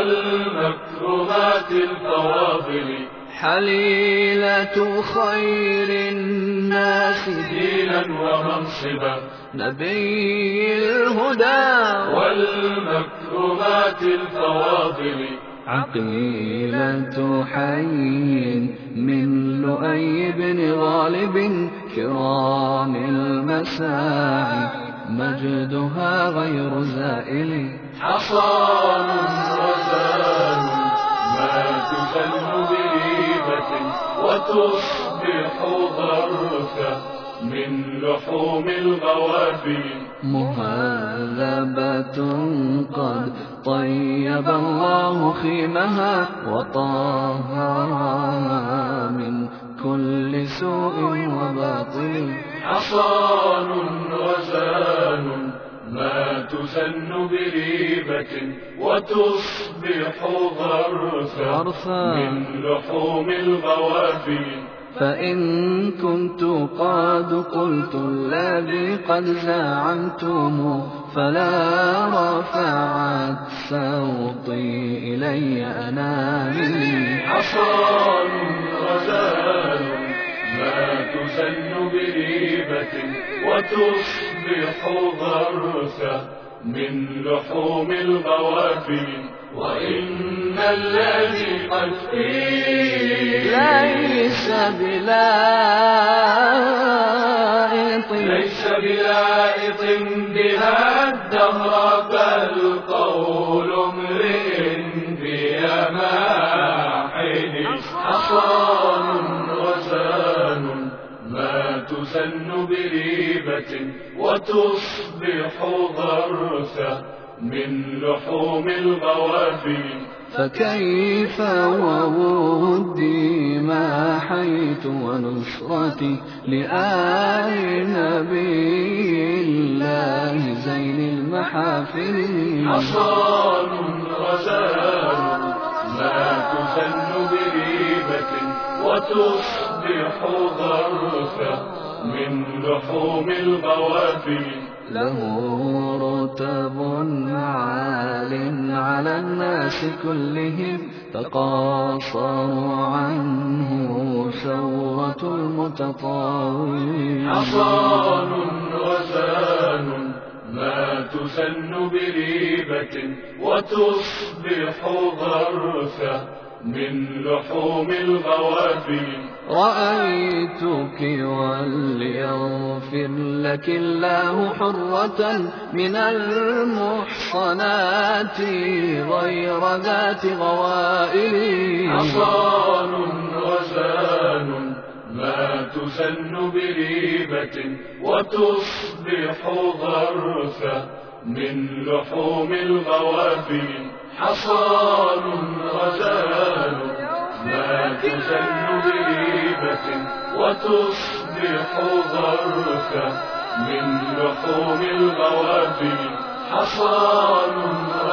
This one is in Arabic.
والمكرمات الفواضل. حليلة خير الناس دينا ومنصبا. نبي الهدى. والمكرمات الفواضل. عقيلة حي من لؤي بن غالب. كرام المساعي. مجدها غير زائل. حصان وتصبح غرثا من لحوم الغوافل مهذبة قد طيب الله خيمها وطهرها من كل سوء وباطل. حصان تسن بريبة وتصبح غرثا من لحوم الغوافل فإن كنت قد قلت الذي قد زعمتم فلا رفعت صوتي إلي أنامي حصان وتصبح غرثا من لحوم الغوافل وإن الذي قد فيه ليس بلائط ليس بلائط بها الدهر بل قول امرئ تسن بريبة وتصبح غرثا من لحوم الغوافل فكيف وودي ما حيت ونصرتي لآل نبي الله زين المحافل. حصان رزان ما تسن بريبة وتصبح غرثا من لحوم الغوافل له رتب عال على الناس كلهم تقاصروا عنه ثورة المتطاول. حصان رزان تسن بريبة وتصبح غرثا من لحوم الغوافل. رأيتك وليغفر لك الله حرة من المحصنات غير ذات غوائل. حصان رزان ما تسن بريبة وتصبح غرثا من لحوم الغوافل حصان رزان ما تسن بريبة وتصبح غرثا من لحوم الغوافل حصان رزان